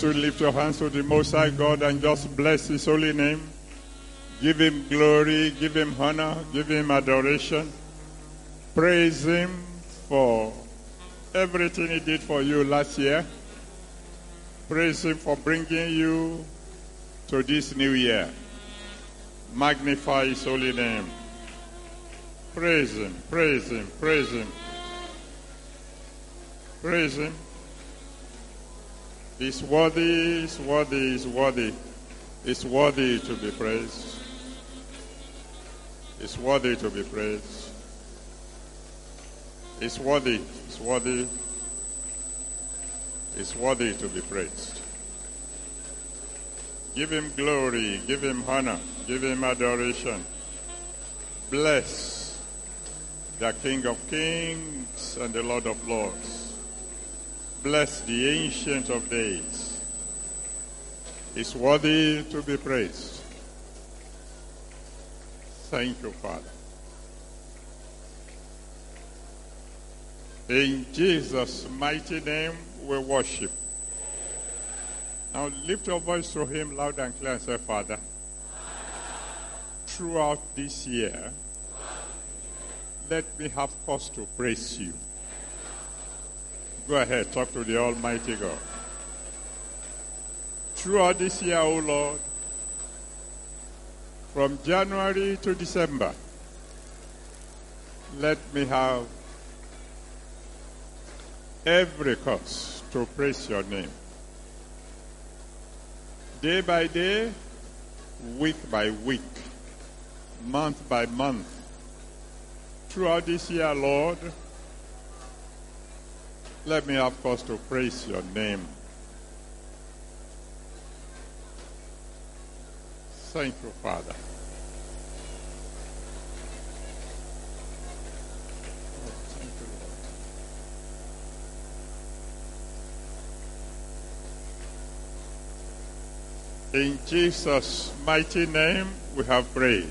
to lift your hands to the Most High God and just bless His holy name. Give Him glory, give Him honor, give Him adoration. Praise Him for everything He did for you last year. Praise Him for bringing you to this new year. Magnify His holy name. Praise Him, praise Him, praise Him. Praise Him. He's worthy, he's worthy, he's worthy. He's worthy to be praised. He's worthy to be praised. He's worthy, he's worthy. He's worthy to be praised. Give him glory, give him honor, give him adoration. Bless the King of Kings and the Lord of Lords. Bless the Ancient of Days. Is worthy to be praised. Thank you, Father. In Jesus' mighty name, we worship. Now lift your voice to Him loud and clear and say, Father, throughout this year, let me have cause to praise you. Go ahead, talk to the Almighty God. Throughout this year, O oh Lord, from January to December, let me have every cause to praise your name. Day by day, week by week, month by month. Throughout this year, Lord, let me have cause to praise your name. Thank you, Father. In Jesus' mighty name, we have prayed.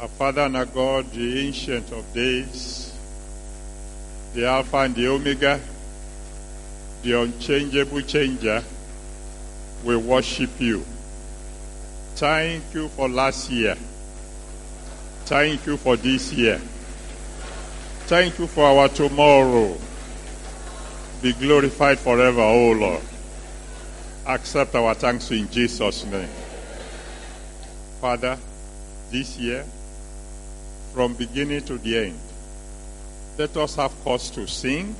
Our Father and our God, the Ancient of Days, the Alpha and the Omega, the unchangeable changer, we worship you. Thank you for last year. Thank you for this year. Thank you for our tomorrow. Be glorified forever, O Lord. Accept our thanks in Jesus' name. Father, this year, from beginning to the end, let us have cause to sing.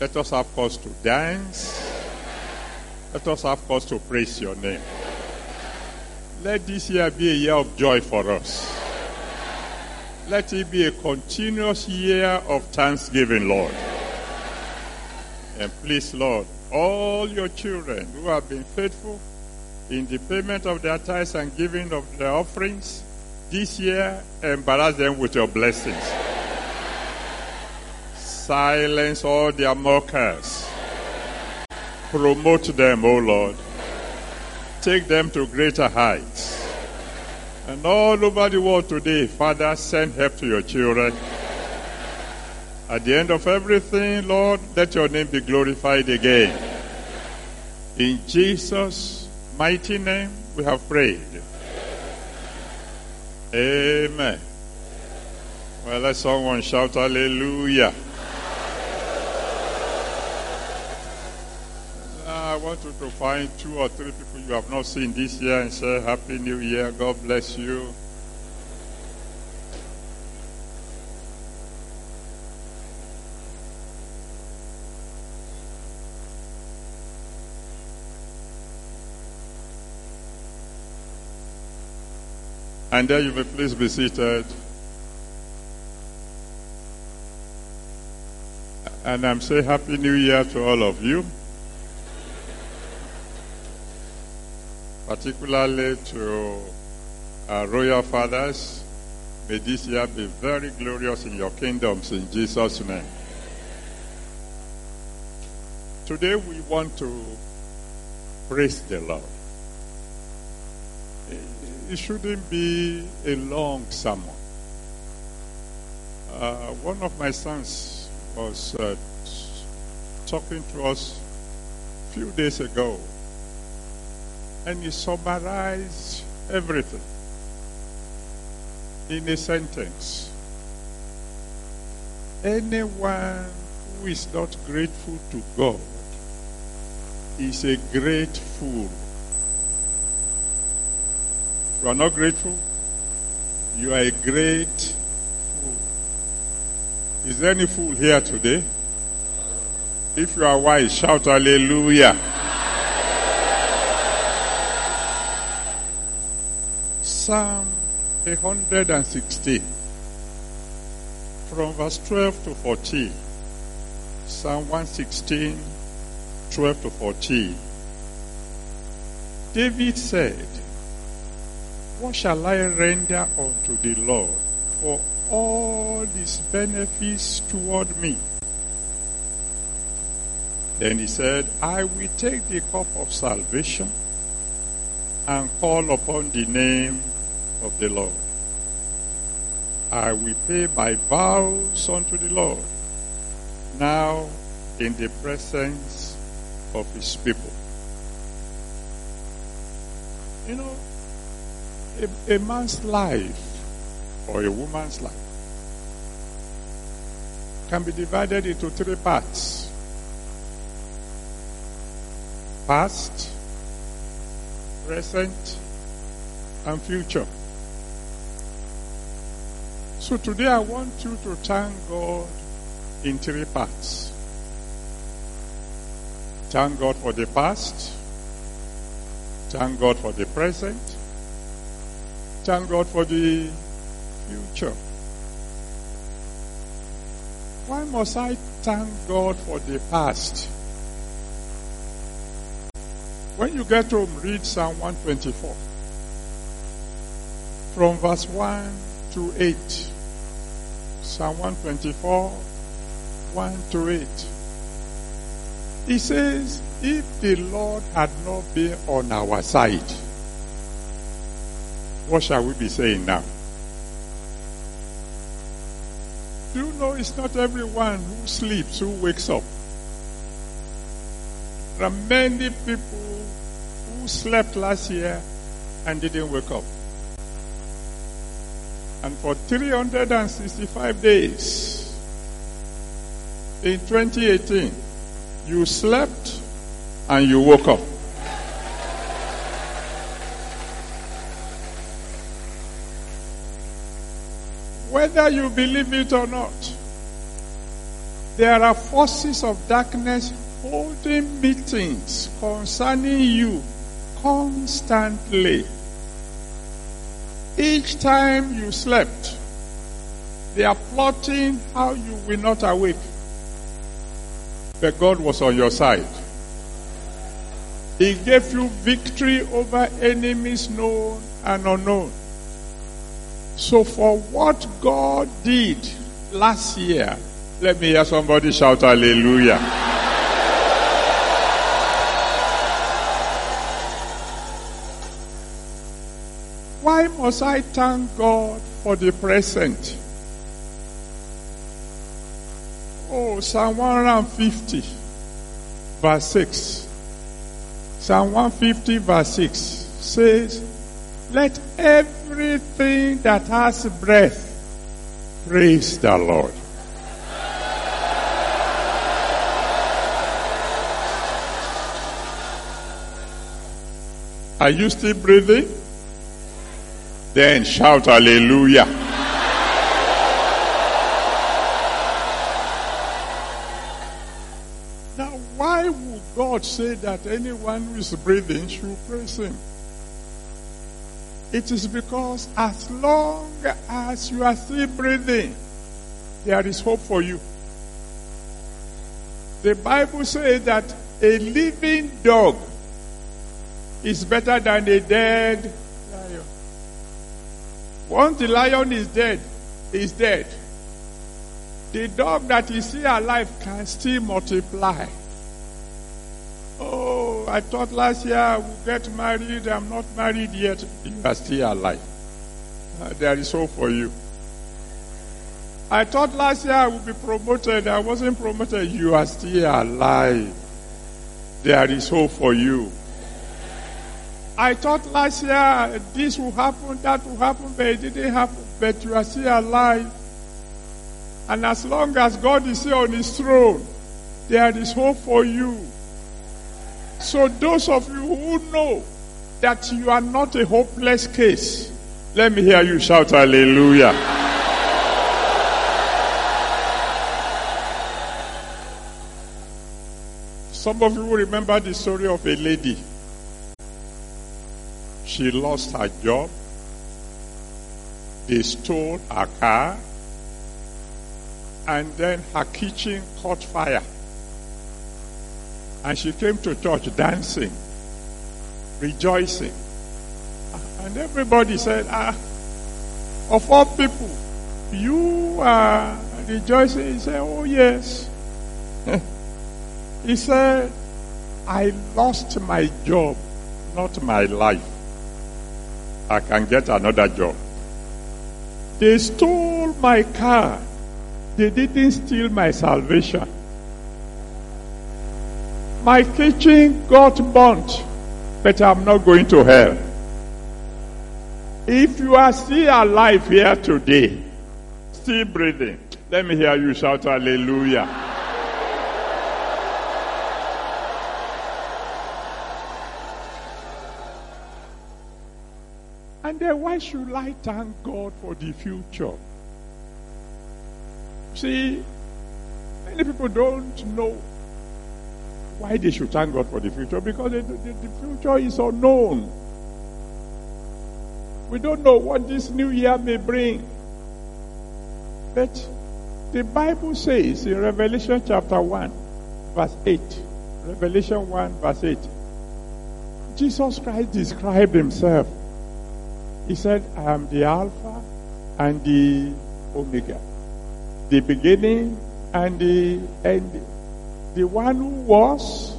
Let us have cause to dance. Let us have cause to praise your name. Let this year be a year of joy for us. Let it be a continuous year of thanksgiving, Lord. And please, Lord, all your children who have been faithful in the payment of their tithes and giving of their offerings, this year, embarrass them with your blessings. Silence all their mockers. Promote them, O Lord. Take them to greater heights. And all over the world today, Father, send help to your children. At the end of everything, Lord, let your name be glorified again. In Jesus' mighty name, we have prayed. Amen. Well, let someone shout hallelujah. Ah, I want you to find two or three people you have not seen this year and say, Happy New Year. God bless you. And there you may please be seated. And I'm saying Happy New Year to all of you. Particularly to our royal fathers. May this year be very glorious in your kingdoms in Jesus' name. Today we want to praise the Lord it shouldn't be a long sermon. Uh, one of my sons was uh, talking to us a few days ago, and he summarized everything in a sentence. Anyone who is not grateful to God is a great fool. You are not grateful, you are a great fool. Is there any fool here today? If you are wise, shout hallelujah. Psalm 116 from verse 12 to 14. Psalm 116, 12 to 14. David said, What shall I render unto the Lord for all his benefits toward me? Then he said, I will take the cup of salvation and call upon the name of the Lord. I will pay my vows unto the Lord now in the presence of his people. You know, a, a man's life or a woman's life can be divided into three parts past, present, and future. So today I want you to thank God in three parts. Thank God for the past. Thank God for the present. Thank God for the future. Why must I thank God for the past? When you get home, read Psalm 124 from verse 1 to 8. Psalm 124, 1 to 8. He says, If the Lord had not been on our side, what shall we be saying now? Do you know it's not everyone who sleeps who wakes up? There are many people who slept last year and didn't wake up. And for 365 days in 2018, you slept and you woke up. Whether you believe it or not, there are forces of darkness holding meetings concerning you constantly. Each time you slept, they are plotting how you will not awake. But God was on your side. He gave you victory over enemies known and unknown. So for what God did last year, let me hear somebody shout hallelujah. Why must I thank God for the present? Oh, Psalm 150, verse 6. Psalm 150, verse 6 says, Let everything that has breath praise the Lord. Are you still breathing? Then shout hallelujah. Now, why would God say that anyone who is breathing should praise Him? It is because as long as you are still breathing, there is hope for you. The Bible says that a living dog is better than a dead lion. Once the lion is dead, is dead. The dog that is still alive can still multiply. I thought last year I would get married. I'm not married yet. You are still alive. Uh, there is hope for you. I thought last year I would be promoted. I wasn't promoted. You are still alive. There is hope for you. I thought last year this will happen, that will happen, but it didn't happen. But you are still alive. And as long as God is here on his throne, there is hope for you. So those of you who know that you are not a hopeless case, let me hear you shout hallelujah. Some of you remember the story of a lady. She lost her job. They stole her car. And then her kitchen caught fire. And she came to church dancing, rejoicing. And everybody said, ah, of all people, you are rejoicing. He said, oh yes. he said, I lost my job, not my life. I can get another job. They stole my car. They didn't steal my salvation. My kitchen got burnt, but I'm not going to hell. If you are still alive here today, still breathing, let me hear you shout hallelujah. And then why should I thank God for the future? See, many people don't know why they should thank God for the future because the, the, future is unknown. We don't know what this new year may bring. But the Bible says in Revelation chapter 1, verse 8, Revelation 1, verse 8, Jesus Christ described himself. He said, I am the Alpha and the Omega, the beginning and the end. The one who was,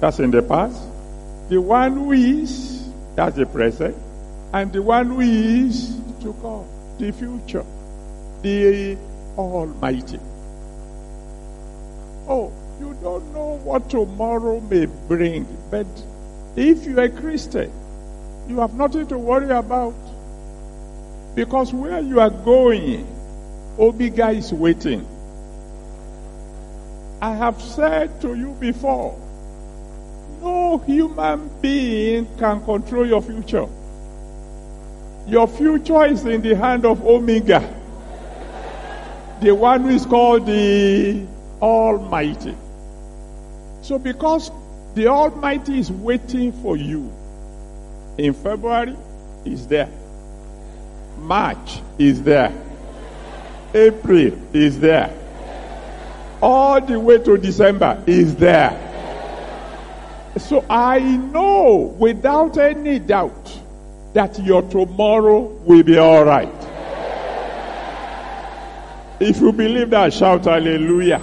that's in the past, the one who is, that's the present, and the one who is to come, the future, the Almighty. Oh, you don't know what tomorrow may bring, but if you are a Christian, you have nothing to worry about. Because where you are going, Omega is waiting. I have said to you before, no human being can control your future. Your future is in the hand of Omega, the one who is called the Almighty. So, because the Almighty is waiting for you, in February, is there. March is there. April is there. All the way to December is there. So I know without any doubt that your tomorrow will be all right. If you believe that, shout hallelujah.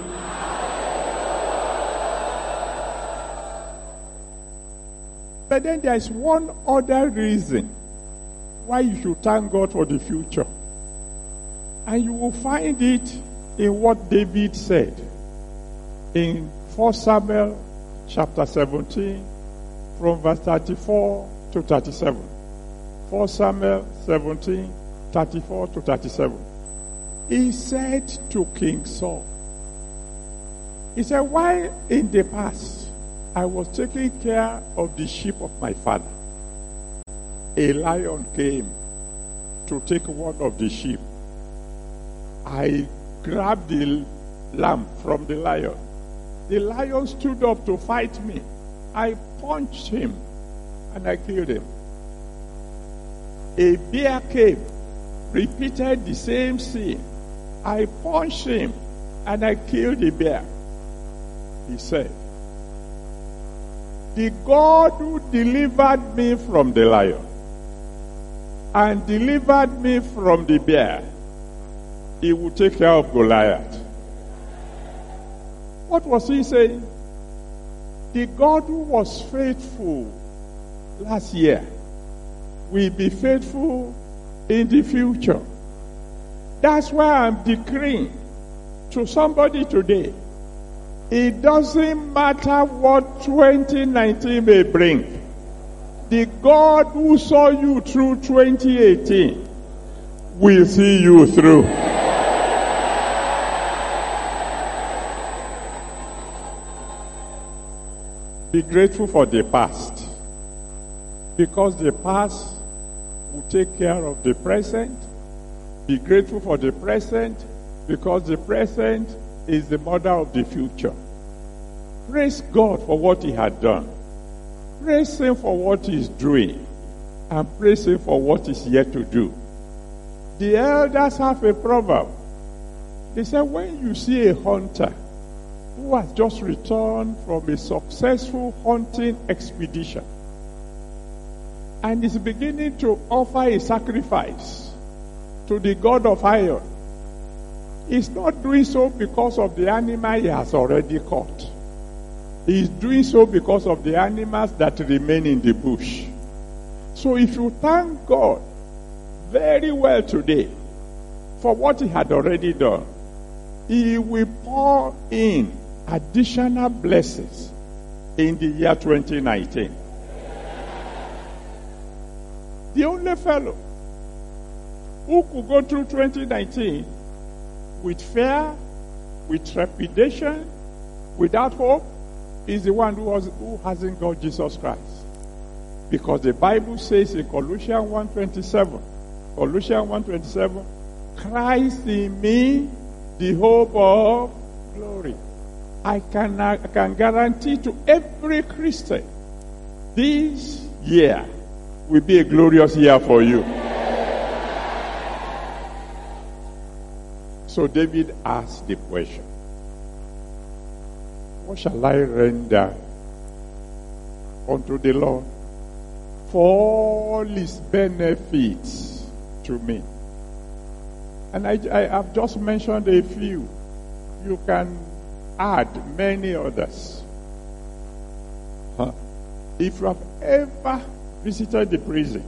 But then there is one other reason why you should thank God for the future. And you will find it in what David said in 1 Samuel chapter 17 from verse 34 to 37. 1 Samuel 17, 34 to 37. He said to King Saul, He said, Why in the past I was taking care of the sheep of my father, a lion came to take one of the sheep. I grabbed the lamb from the lion. The lion stood up to fight me. I punched him and I killed him. A bear came, repeated the same scene. I punched him and I killed the bear. He said, The God who delivered me from the lion and delivered me from the bear, he will take care of Goliath. What was he saying? The God who was faithful last year will be faithful in the future. That's why I'm decreeing to somebody today. It doesn't matter what 2019 may bring. The God who saw you through 2018 will see you through. Be grateful for the past. Because the past will take care of the present. Be grateful for the present because the present is the mother of the future. Praise God for what He had done. Praise Him for what He's doing. And praise Him for what He's yet to do. The elders have a proverb. They say, when you see a hunter who has just returned from a successful hunting expedition and is beginning to offer a sacrifice to the God of iron, he's not doing so because of the animal he has already caught. He's doing so because of the animals that remain in the bush. So if you thank God very well today for what he had already done, he will pour in additional blessings in the year 2019. The only fellow who could go through 2019 with fear, with trepidation, without hope, is the one who, was, who hasn't got Jesus Christ. Because the Bible says in Colossians 1.27, Colossians 1.27, Christ in me, the hope of glory. I can, I can guarantee to every Christian this year will be a glorious year for you. So David asked the question, What shall I render unto the Lord for all his benefits to me? And I, I have just mentioned a few. You can add many others. Huh? If you have ever visited the prison,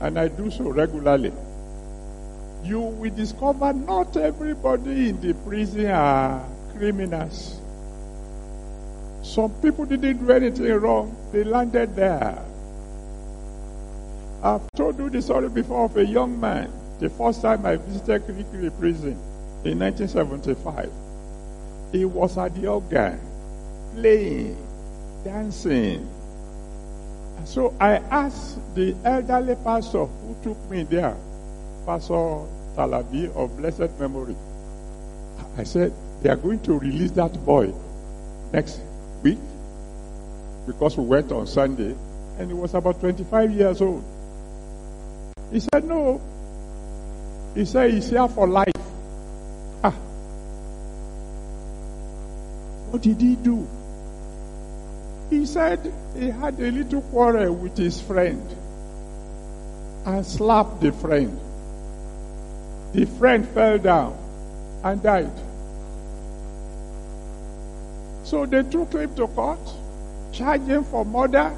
and I do so regularly, you will discover not everybody in the prison are criminals. Some people didn't do anything wrong, they landed there. I've told you the story before of a young man, the first time I visited Kirikiri prison in 1975. He was at the organ, playing, dancing. So I asked the elderly pastor who took me there, Pastor Talabi of blessed memory. I said, they are going to release that boy next week because we went on Sunday and he was about 25 years old. He said, no. He said, he's here for life. What did he do? He said he had a little quarrel with his friend and slapped the friend. The friend fell down and died. So they took him to court, charged him for murder.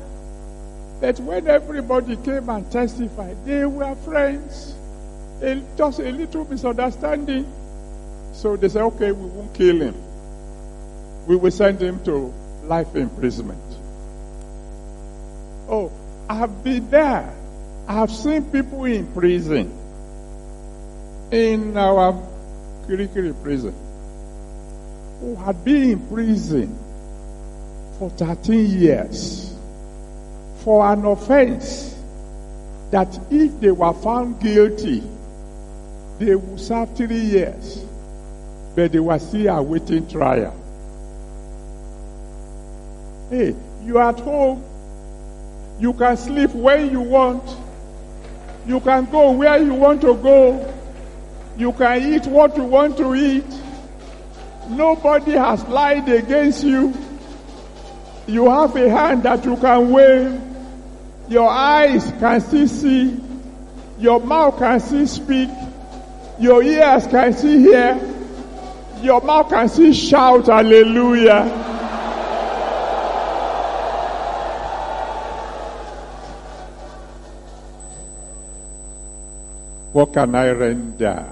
But when everybody came and testified, they were friends. A, just a little misunderstanding. So they said, okay, we won't kill him. We will send him to life imprisonment. Oh, I've been there. I've seen people in prison. In our Kirikiri prison. Who had been in prison for 13 years. For an offense that if they were found guilty, they would serve three years. But they were still awaiting trial. Hey, you are at home. You can sleep when you want. You can go where you want to go. You can eat what you want to eat. Nobody has lied against you. You have a hand that you can wave. Your eyes can still see. Your mouth can still speak. Your ears can still hear. Your mouth can still shout hallelujah. What can I render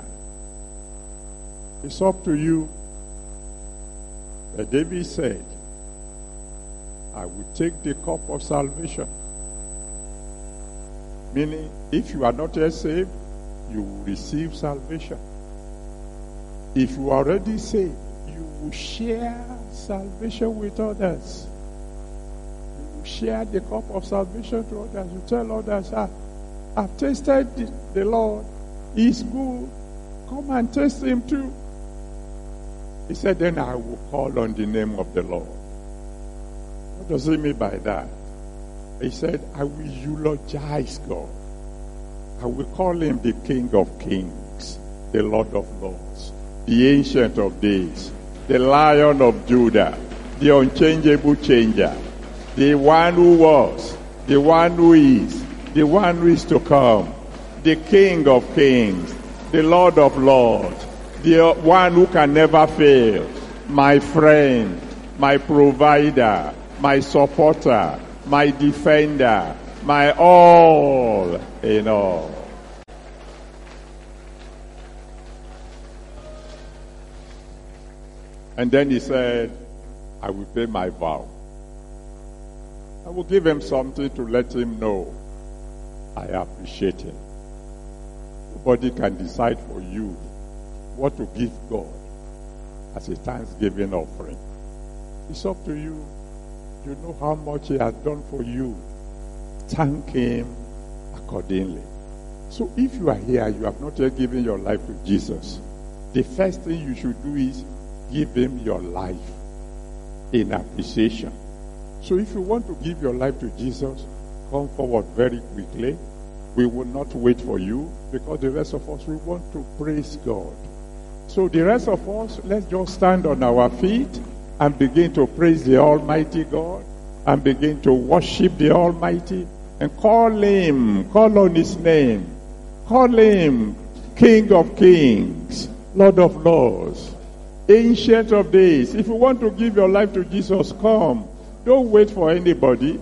It's up to you. But David said, I will take the cup of salvation. Meaning, if you are not yet saved, you will receive salvation. If you are already saved, you will share salvation with others. You will share the cup of salvation to others. You tell others, ah, I've tasted the, Lord. He's good. Come and taste him too. He said, then I will call on the name of the Lord. What does he mean by that? He said, I will eulogize God. I will call him the King of Kings, the Lord of Lords, the Ancient of Days, the Lion of Judah, the unchangeable changer, the one who was, the one who is, the one who is to come, the King of Kings, the Lord of Lords, the one who can never fail, my friend, my provider, my supporter, my defender, my all in all. And then he said, I will pay my vow. I will give him something to let him know I appreciate him. Nobody can decide for you what to give God as a thanksgiving offering. It's up to you. You know how much he has done for you. Thank him accordingly. So if you are here, you have not yet given your life to Jesus, the first thing you should do is give him your life in appreciation. So if you want to give your life to Jesus, come forward very quickly. We will not wait for you because the rest of us, we want to praise God. So the rest of us, let's just stand on our feet and begin to praise the Almighty God and begin to worship the Almighty and call Him, call on His name, call Him King of Kings, Lord of Lords, Ancient of Days. If you want to give your life to Jesus, come. Don't wait for anybody.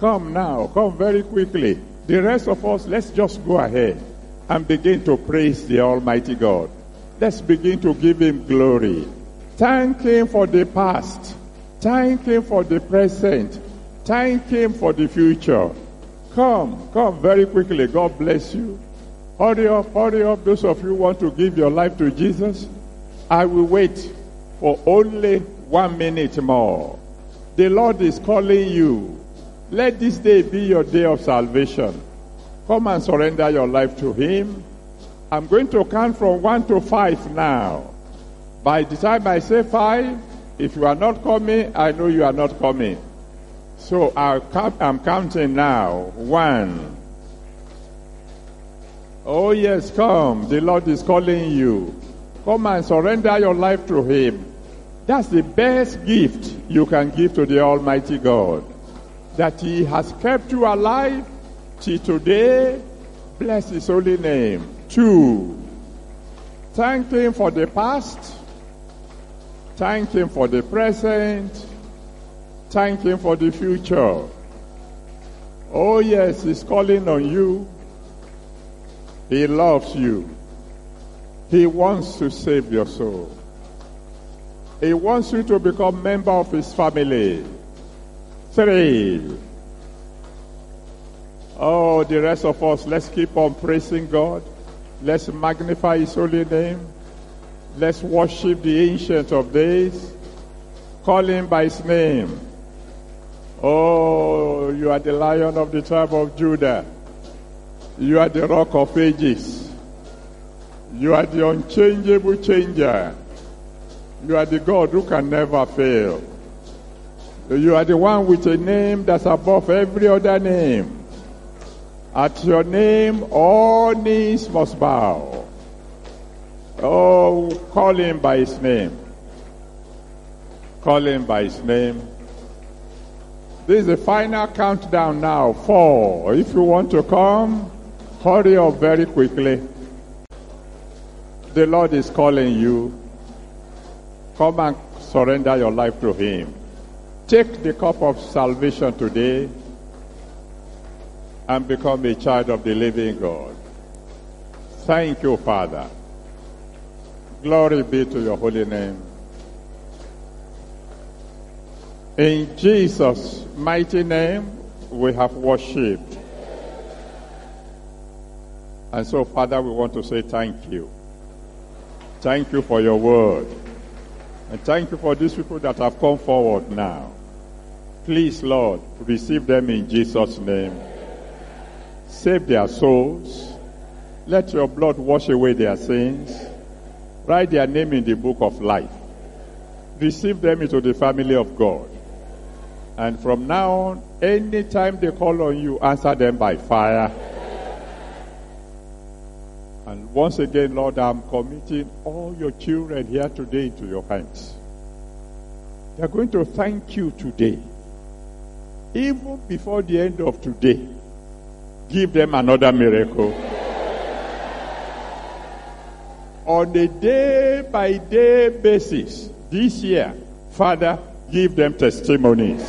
Come now. Come very quickly. The rest of us, let's just go ahead and begin to praise the Almighty God. Let's begin to give Him glory. Thank Him for the past. Thank Him for the present. Thank Him for the future. Come, come very quickly. God bless you. Hurry up, hurry up. Those of you who want to give your life to Jesus, I will wait for only one minute more. The Lord is calling you. Let this day be your day of salvation. Come and surrender your life to Him. I'm going to count from one to five now. By the time I say five, if you are not coming, I know you are not coming. So i am counting now. One. Oh yes, come. The Lord is calling you. Come and surrender your life to Him. That's the best gift you can give to the Almighty God. That He has kept you alive till today. Bless His holy name. Two. Thank Him for the past. Thank Him for the present. Thank Him for the future. Oh yes, He's calling on you. He loves you. He wants to save your soul. He wants you to become member of his family. Three. Oh, the rest of us, let's keep on praising God. Let's magnify his holy name. Let's worship the ancient of days. Call him by his name. Oh, you are the lion of the tribe of Judah. You are the rock of ages. You are the unchangeable changer. You are the God who can never fail. You are the one with a name that's above every other name. At your name, all knees must bow. Oh, call him by his name. Call him by his name. This is the final countdown now. Four. If you want to come, hurry up very quickly. The Lord is calling you. Come and surrender your life to Him. Take the cup of salvation today and become a child of the living God. Thank you, Father. Glory be to your holy name. In Jesus' mighty name, we have worshipped. And so, Father, we want to say thank you. Thank you for your word. And thank you for these people that have come forward now. Please, Lord, receive them in Jesus' name. Save their souls. Let your blood wash away their sins. Write their name in the book of life. Receive them into the family of God. And from now on, anytime they call on you, answer them by fire. And once again, Lord, I'm committing all your children here today into your hands. They're going to thank you today. Even before the end of today, give them another miracle. On a day by day basis, this year, Father, give them testimonies.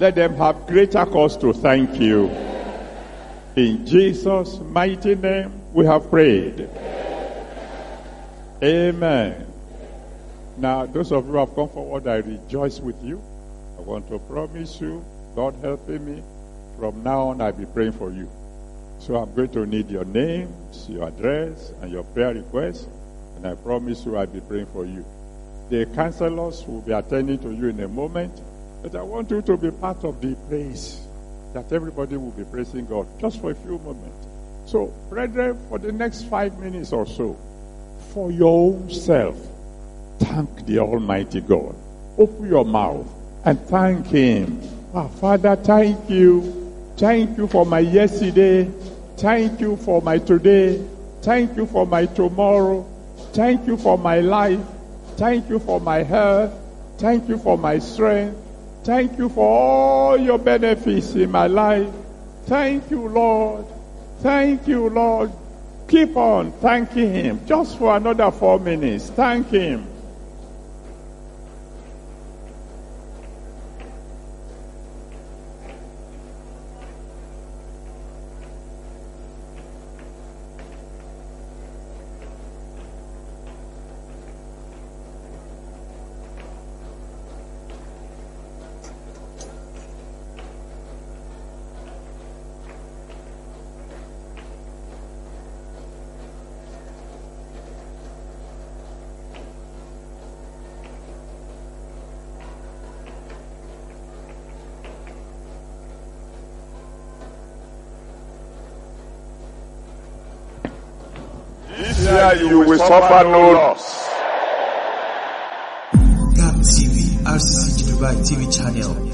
Let them have greater cause to thank you. In Jesus' mighty name, we have prayed. Amen. Now, those of you who have come forward, I rejoice with you. I want to promise you, God helping me, from now on I'll be praying for you. So I'm going to need your names, your address, and your prayer requests, and I promise you I'll be praying for you. The counselors will be attending to you in a moment, but I want you to be part of the praise that everybody will be praising God just for a few moments. So, brethren, for the next five minutes or so, for your own self, thank the Almighty God. Open your mouth and thank Him. Ah, Father, thank you. Thank you for my yesterday. Thank you for my today. Thank you for my tomorrow. Thank you for my life. Thank you for my health. Thank you for my strength. Thank you for all your benefits in my life. Thank you, Lord. Thank you, Lord. Keep on thanking Him just for another four minutes. Thank Him. This you will suffer no loss. GAP TV, RCC Dubai TV channel